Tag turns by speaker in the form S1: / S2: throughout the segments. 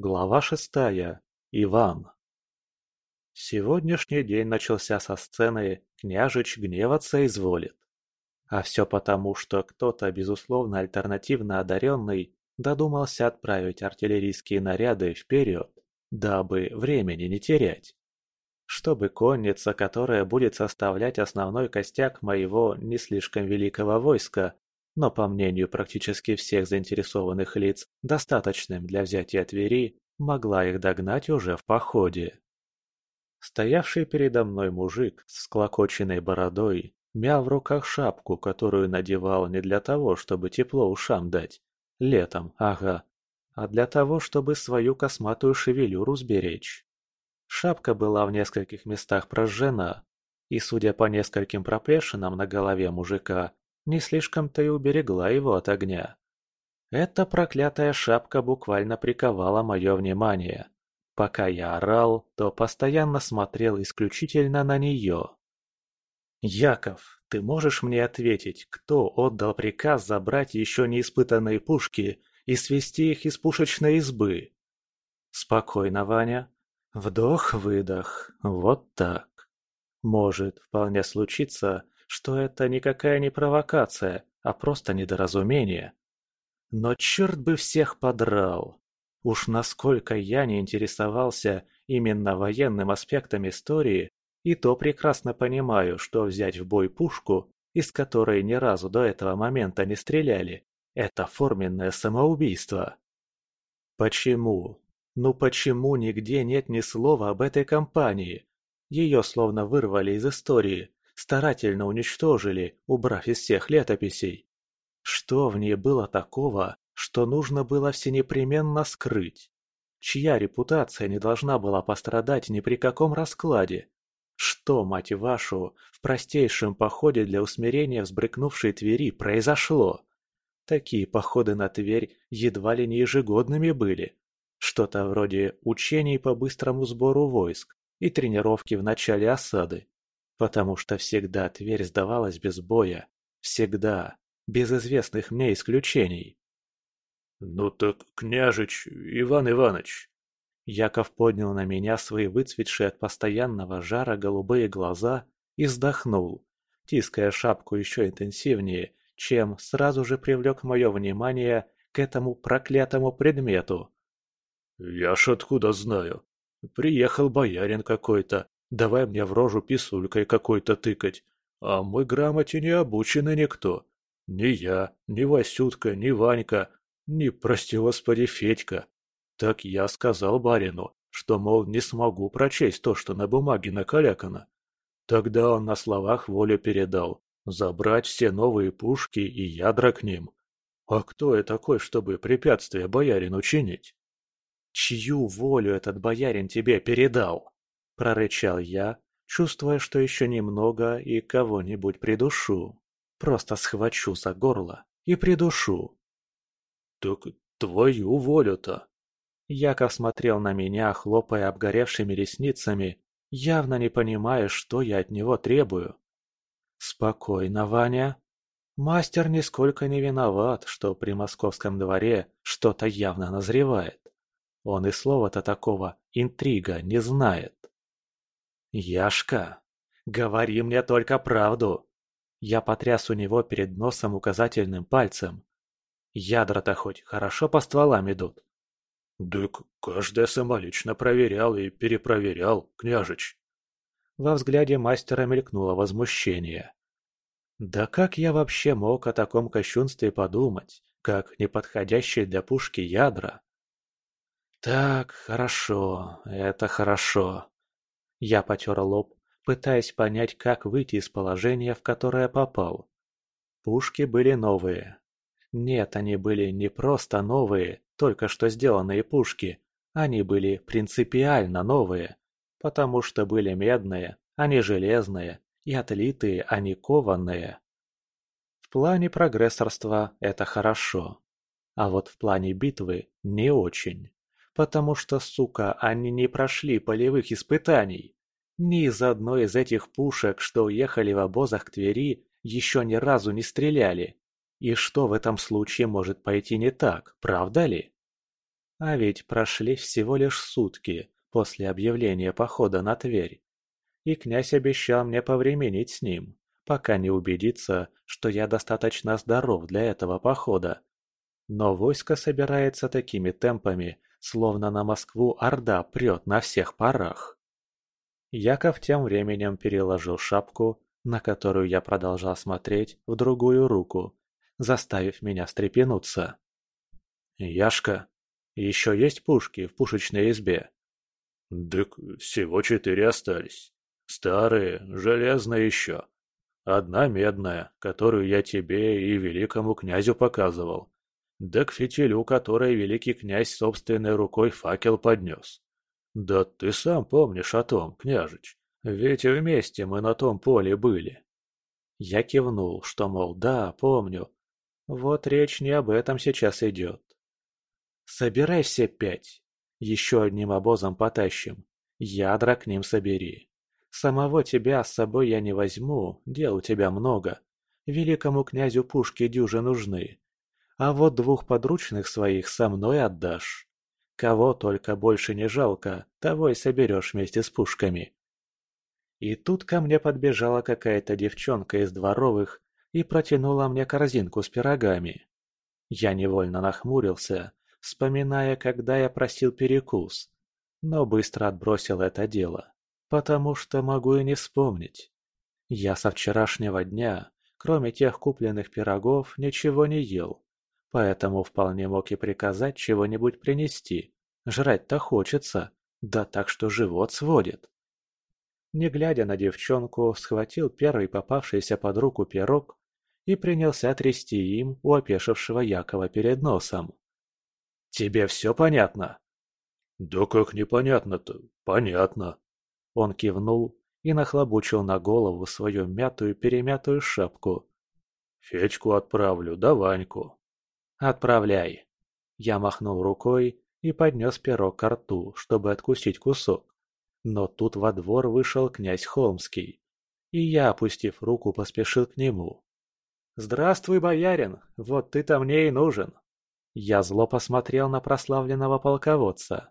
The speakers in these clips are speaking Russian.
S1: Глава шестая. Иван. Сегодняшний день начался со сцены «Княжич гневаться изволит». А все потому, что кто-то, безусловно альтернативно одаренный, додумался отправить артиллерийские наряды вперед, дабы времени не терять. Чтобы конница, которая будет составлять основной костяк моего не слишком великого войска, но, по мнению практически всех заинтересованных лиц, достаточным для взятия Твери, могла их догнать уже в походе. Стоявший передо мной мужик с склокоченной бородой мял в руках шапку, которую надевал не для того, чтобы тепло ушам дать. Летом, ага. А для того, чтобы свою косматую шевелюру сберечь. Шапка была в нескольких местах прожжена, и, судя по нескольким проплешинам на голове мужика, не слишком-то и уберегла его от огня. Эта проклятая шапка буквально приковала мое внимание. Пока я орал, то постоянно смотрел исключительно на нее. «Яков, ты можешь мне ответить, кто отдал приказ забрать еще неиспытанные пушки и свести их из пушечной избы?» «Спокойно, Ваня. Вдох-выдох. Вот так. Может вполне случиться, что это никакая не провокация, а просто недоразумение. Но черт бы всех подрал! Уж насколько я не интересовался именно военным аспектом истории, и то прекрасно понимаю, что взять в бой пушку, из которой ни разу до этого момента не стреляли, это форменное самоубийство. Почему? Ну почему нигде нет ни слова об этой компании? Ее словно вырвали из истории, старательно уничтожили, убрав из всех летописей. Что в ней было такого, что нужно было всенепременно скрыть? Чья репутация не должна была пострадать ни при каком раскладе? Что, мать вашу, в простейшем походе для усмирения взбрыкнувшей Твери произошло? Такие походы на Тверь едва ли не ежегодными были. Что-то вроде учений по быстрому сбору войск и тренировки в начале осады. Потому что всегда Тверь сдавалась без боя. Всегда. Без известных мне исключений. «Ну так, княжич, Иван Иванович!» Яков поднял на меня свои выцветшие от постоянного жара голубые глаза и вздохнул, тиская шапку еще интенсивнее, чем сразу же привлек мое внимание к этому проклятому предмету. «Я ж откуда знаю? Приехал боярин какой-то, Давай мне в рожу писулькой какой-то тыкать. А мы грамоте не обучены никто. Ни я, ни Васютка, ни Ванька, ни, прости господи, Федька. Так я сказал барину, что, мол, не смогу прочесть то, что на бумаге накалякано. Тогда он на словах волю передал. Забрать все новые пушки и ядра к ним. А кто я такой, чтобы препятствия боярину чинить? Чью волю этот боярин тебе передал? Прорычал я, чувствуя, что еще немного и кого-нибудь придушу. Просто схвачу за горло и придушу. «Так твою волю-то!» Яков смотрел на меня, хлопая обгоревшими ресницами, явно не понимая, что я от него требую. «Спокойно, Ваня. Мастер нисколько не виноват, что при московском дворе что-то явно назревает. Он и слова-то такого «интрига» не знает. «Яшка, говори мне только правду!» Я потряс у него перед носом указательным пальцем. Ядра-то хоть хорошо по стволам идут. «Дык, каждая самолично проверял и перепроверял, княжич». Во взгляде мастера мелькнуло возмущение. «Да как я вообще мог о таком кощунстве подумать, как неподходящие для пушки ядра?» «Так, хорошо, это хорошо. Я потер лоб, пытаясь понять, как выйти из положения, в которое попал. Пушки были новые. Нет, они были не просто новые, только что сделанные пушки. Они были принципиально новые, потому что были медные, а не железные, и отлитые, а не кованные. В плане прогрессорства это хорошо. А вот в плане битвы не очень. Потому что, сука, они не прошли полевых испытаний. Ни из одной из этих пушек, что уехали в обозах к Твери, еще ни разу не стреляли. И что в этом случае может пойти не так, правда ли? А ведь прошли всего лишь сутки после объявления похода на Тверь. И князь обещал мне повременить с ним, пока не убедится, что я достаточно здоров для этого похода. Но войско собирается такими темпами, словно на Москву Орда прет на всех парах. Яков тем временем переложил шапку, на которую я продолжал смотреть, в другую руку, заставив меня встрепенуться. «Яшка, еще есть пушки в пушечной избе?»
S2: «Дык всего четыре остались. Старые, железные еще. Одна медная, которую я тебе и великому князю показывал. Да к фитилю, которой великий князь собственной рукой факел поднес. Да ты сам помнишь о том, княжич, ведь вместе мы на том поле были.
S1: Я кивнул, что, мол, да, помню. Вот речь не об этом сейчас идет. Собирай все пять. Еще одним обозом потащим. Ядра к ним собери. Самого тебя с собой я не возьму, дел у тебя много. Великому князю пушки дюжи нужны. А вот двух подручных своих со мной отдашь. Кого только больше не жалко, того и соберешь вместе с пушками. И тут ко мне подбежала какая-то девчонка из дворовых и протянула мне корзинку с пирогами. Я невольно нахмурился, вспоминая, когда я просил перекус, но быстро отбросил это дело, потому что могу и не вспомнить. Я со вчерашнего дня, кроме тех купленных пирогов, ничего не ел, поэтому вполне мог и приказать чего-нибудь принести. Жрать-то хочется, да так что живот сводит. Не глядя на девчонку, схватил первый попавшийся под руку пирог и принялся трясти им у опешившего Якова перед носом. «Тебе все понятно?»
S2: «Да как непонятно-то? Понятно!»
S1: Он кивнул и нахлобучил на голову свою мятую-перемятую шапку.
S2: «Федьку отправлю, да Ваньку».
S1: «Отправляй!» Я махнул рукой и поднес пирог к рту, чтобы откусить кусок. Но тут во двор вышел князь Холмский, и я, опустив руку, поспешил к нему. «Здравствуй, боярин, вот ты-то мне и нужен!» Я зло посмотрел на прославленного полководца.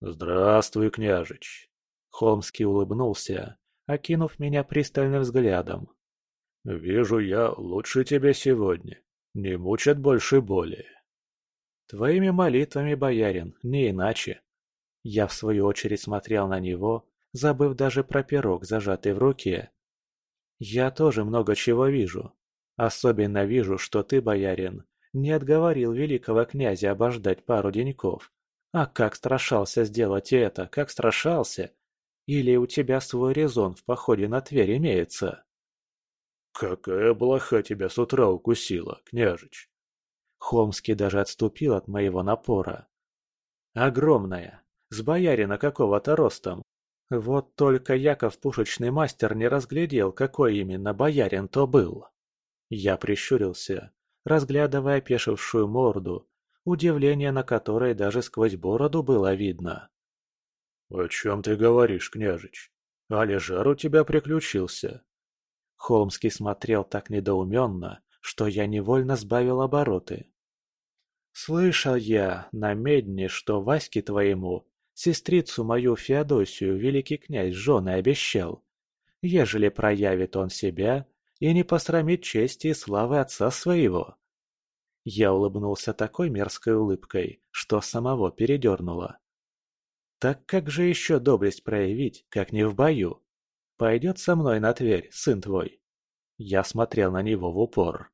S2: «Здравствуй, княжич!»
S1: Холмский улыбнулся, окинув меня пристальным взглядом.
S2: «Вижу я лучше тебя сегодня. Не мучат больше боли».
S1: «Твоими молитвами, боярин, не иначе». Я в свою очередь смотрел на него, забыв даже про пирог, зажатый в руке. «Я тоже много чего вижу. Особенно вижу, что ты, боярин, не отговорил великого князя обождать пару деньков. А как страшался сделать это, как страшался! Или у тебя свой резон в походе на Тверь имеется?»
S2: «Какая блоха тебя с утра укусила, княжич?»
S1: Холмский даже отступил от моего напора. «Огромная, с боярина какого-то ростом. Вот только Яков пушечный мастер не разглядел, какой именно боярин то был». Я прищурился, разглядывая опешившую морду, удивление на которой даже сквозь бороду было видно.
S2: «О чем ты говоришь, княжич? Али жар у тебя приключился?»
S1: Холмский смотрел так недоуменно, что я невольно сбавил обороты. «Слышал я на медне, что Ваське твоему, сестрицу мою Феодосию, великий князь жены обещал. Ежели проявит он себя и не посрамит чести и славы отца своего». Я улыбнулся такой мерзкой улыбкой, что самого передернуло. «Так как же еще доблесть проявить, как не в бою? Пойдет со мной на Тверь, сын твой?» Я смотрел на него в упор.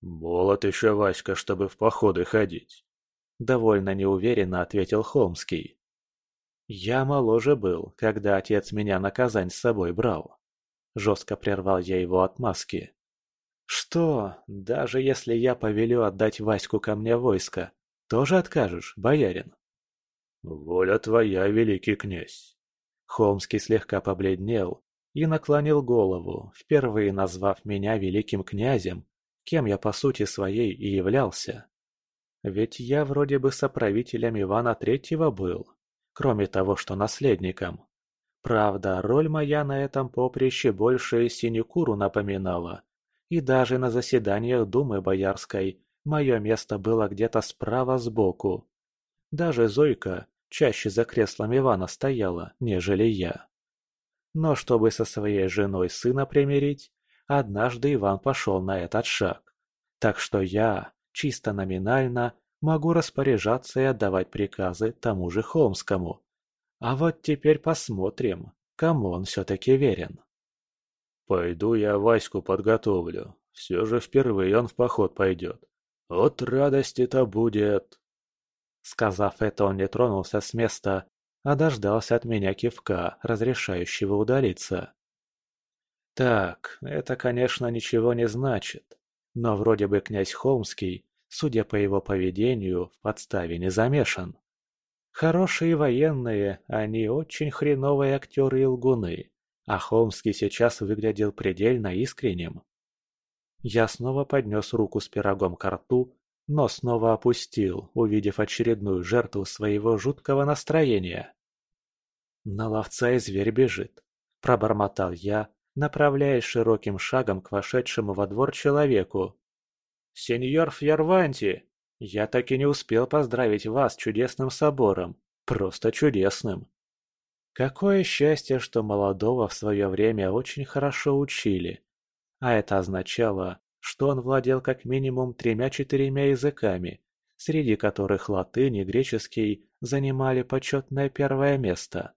S2: «Молод еще Васька, чтобы в походы ходить», —
S1: довольно неуверенно ответил Холмский. «Я моложе был, когда отец меня на Казань с собой брал». Жестко прервал я его от маски. «Что, даже если я повелю отдать Ваську ко мне войско, тоже откажешь, боярин?»
S2: «Воля твоя, великий князь!»
S1: Холмский слегка побледнел и наклонил голову, впервые назвав меня великим князем кем я по сути своей и являлся. Ведь я вроде бы соправителем Ивана Третьего был, кроме того, что наследником. Правда, роль моя на этом поприще больше синекуру напоминала, и даже на заседаниях Думы Боярской мое место было где-то справа сбоку. Даже Зойка чаще за креслом Ивана стояла, нежели я. Но чтобы со своей женой сына примирить, однажды Иван пошел на этот шаг. Так что я, чисто номинально, могу распоряжаться и отдавать приказы тому же Холмскому. А вот теперь посмотрим, кому он все-таки верен.
S2: «Пойду я Ваську подготовлю. Все же впервые он в поход пойдет. Вот радости-то будет!»
S1: Сказав это, он не тронулся с места, а дождался от меня кивка, разрешающего удалиться. Так, это, конечно, ничего не значит, но вроде бы князь Холмский, судя по его поведению, в подставе не замешан. Хорошие военные, они очень хреновые актеры и лгуны, а Холмский сейчас выглядел предельно искренним. Я снова поднес руку с пирогом к рту, но снова опустил, увидев очередную жертву своего жуткого настроения. «На ловца и зверь бежит», – пробормотал я, направляясь широким шагом к вошедшему во двор человеку. «Сеньор Фьерванти, я так и не успел поздравить вас с чудесным собором, просто чудесным. Какое счастье, что молодого в свое время очень хорошо учили, а это означало, что он владел как минимум тремя-четырьмя языками, среди которых латынь и греческий занимали почетное первое место.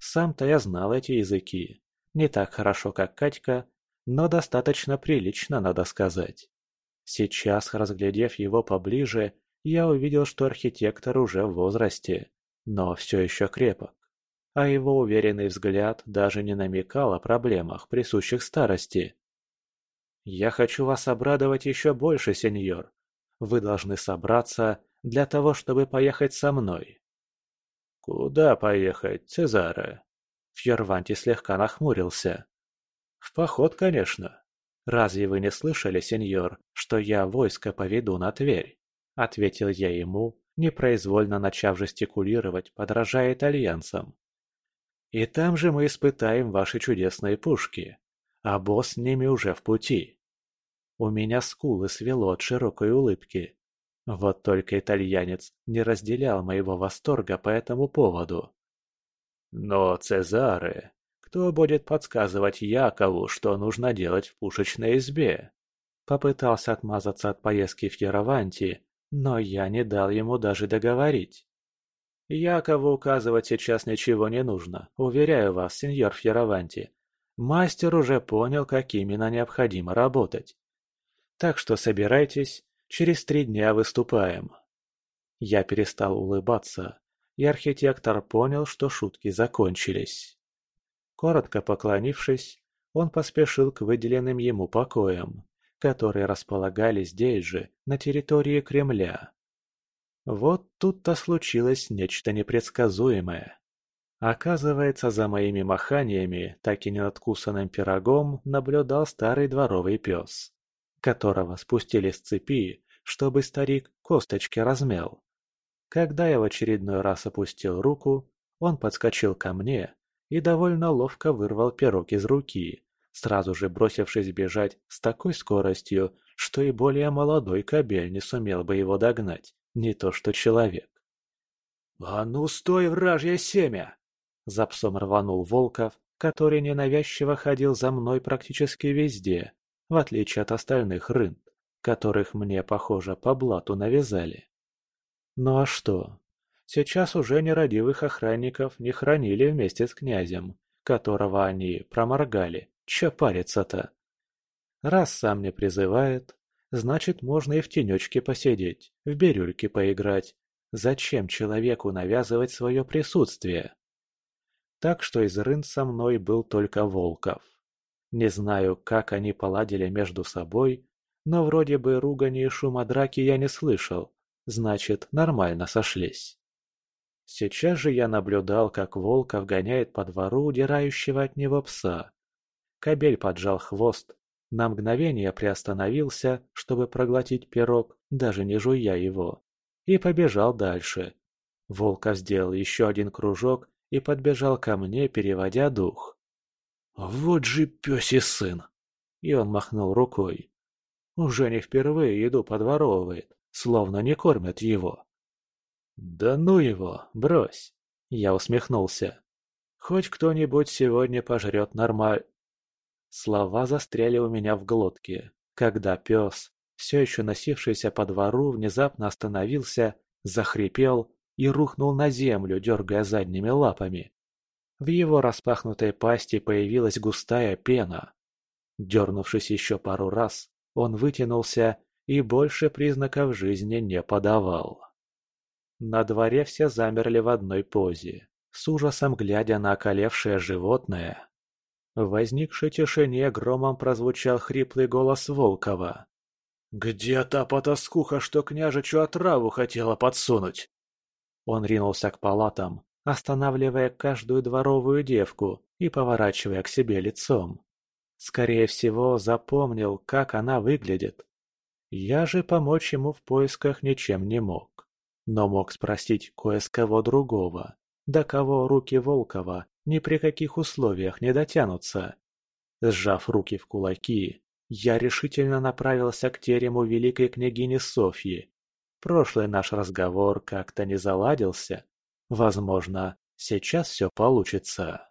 S1: Сам-то я знал эти языки. Не так хорошо, как Катька, но достаточно прилично, надо сказать. Сейчас, разглядев его поближе, я увидел, что архитектор уже в возрасте, но все еще крепок. А его уверенный взгляд даже не намекал о проблемах, присущих старости. «Я хочу вас обрадовать еще больше, сеньор. Вы должны собраться для того, чтобы поехать со мной.
S2: «Куда поехать, Цезаре?»
S1: Фьерванти слегка нахмурился. «В поход, конечно. Разве вы не слышали, сеньор, что я войско поведу на Тверь?» Ответил я ему, непроизвольно начав жестикулировать, подражая итальянцам. «И там же мы испытаем ваши чудесные пушки, а босс с ними уже в пути». У меня скулы свело от широкой улыбки. Вот только итальянец не разделял моего восторга по этому поводу.
S2: Но Цезаре, кто будет подсказывать Якову, что нужно делать в пушечной избе?
S1: Попытался отмазаться от поездки в Яраванти, но я не дал ему даже договорить. Якову указывать сейчас ничего не нужно, уверяю вас, сеньор Фьераванти. Мастер уже понял, как именно необходимо работать. Так что собирайтесь Через три дня выступаем. Я перестал улыбаться, и архитектор понял, что шутки закончились. Коротко поклонившись, он поспешил к выделенным ему покоям, которые располагались здесь же, на территории Кремля. Вот тут-то случилось нечто непредсказуемое. Оказывается, за моими маханиями, так и не надкусанным пирогом, наблюдал старый дворовый пес которого спустили с цепи, чтобы старик косточки размял. Когда я в очередной раз опустил руку, он подскочил ко мне и довольно ловко вырвал пирог из руки, сразу же бросившись бежать с такой скоростью, что и более молодой кобель не сумел бы его догнать, не то что человек. «А ну стой, вражье семя!» За псом рванул Волков, который ненавязчиво ходил за мной практически везде, в отличие от остальных рын, которых мне, похоже, по блату навязали. Ну а что? Сейчас уже нерадивых охранников не хранили вместе с князем, которого они проморгали. Че париться-то? Раз сам не призывает, значит, можно и в тенечке посидеть, в бирюльке поиграть. Зачем человеку навязывать свое присутствие? Так что из рын со мной был только Волков. Не знаю, как они поладили между собой, но вроде бы ругани и шума драки я не слышал, значит, нормально сошлись. Сейчас же я наблюдал, как Волков гоняет по двору удирающего от него пса. Кобель поджал хвост, на мгновение приостановился, чтобы проглотить пирог, даже не жуя его, и побежал дальше. Волков сделал еще один кружок и подбежал ко мне, переводя дух. «Вот же пёсий сын!» И он махнул рукой. Уже не впервые еду подворовывает, словно не кормят его. «Да ну его, брось!» Я усмехнулся. «Хоть кто-нибудь сегодня пожрет нормаль...» Слова застряли у меня в глотке, когда пес, все еще носившийся по двору, внезапно остановился, захрипел и рухнул на землю, дергая задними лапами. В его распахнутой пасти появилась густая пена. Дернувшись еще пару раз, он вытянулся и больше признаков жизни не подавал. На дворе все замерли в одной позе, с ужасом глядя на околевшее животное. В возникшей тишине громом прозвучал хриплый голос Волкова. «Где та потаскуха, что княжичу отраву хотела подсунуть?» Он ринулся к палатам, останавливая каждую дворовую девку и поворачивая к себе лицом. Скорее всего, запомнил, как она выглядит. Я же помочь ему в поисках ничем не мог. Но мог спросить кое с кого другого, до кого руки Волкова ни при каких условиях не дотянутся. Сжав руки в кулаки, я решительно направился к терему великой княгини Софьи. Прошлый наш разговор как-то не заладился. Возможно, сейчас все получится.